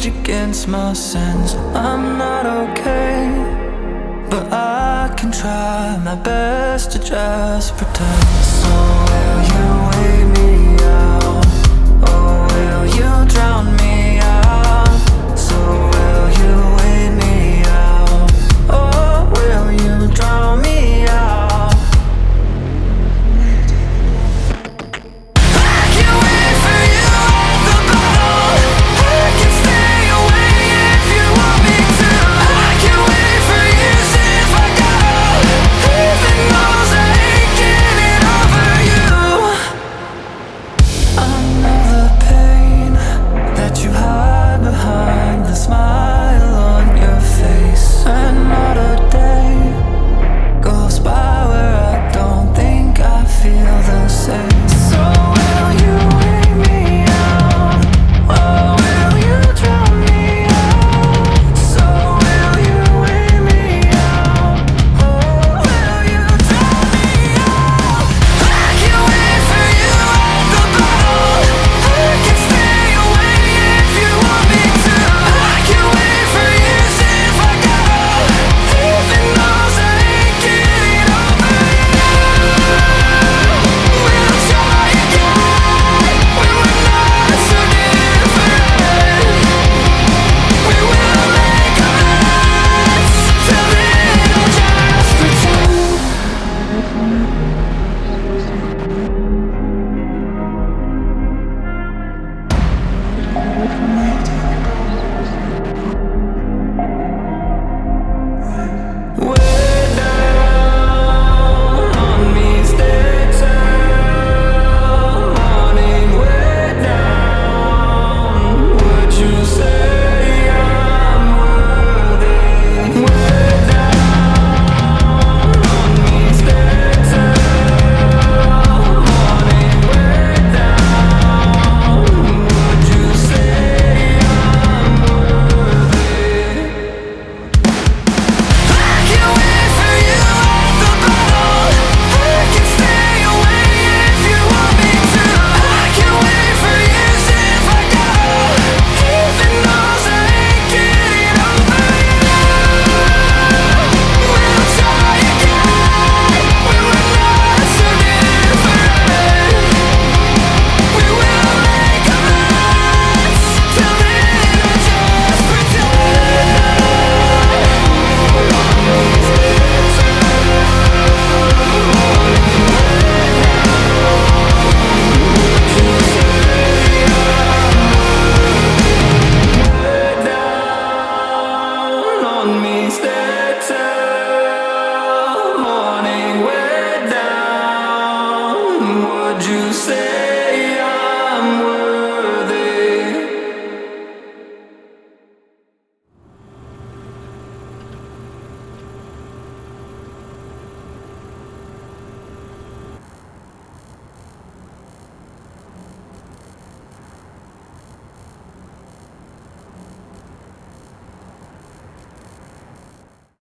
rage against my sins. I'm not okay, but I can try my best to just pretend. So will you?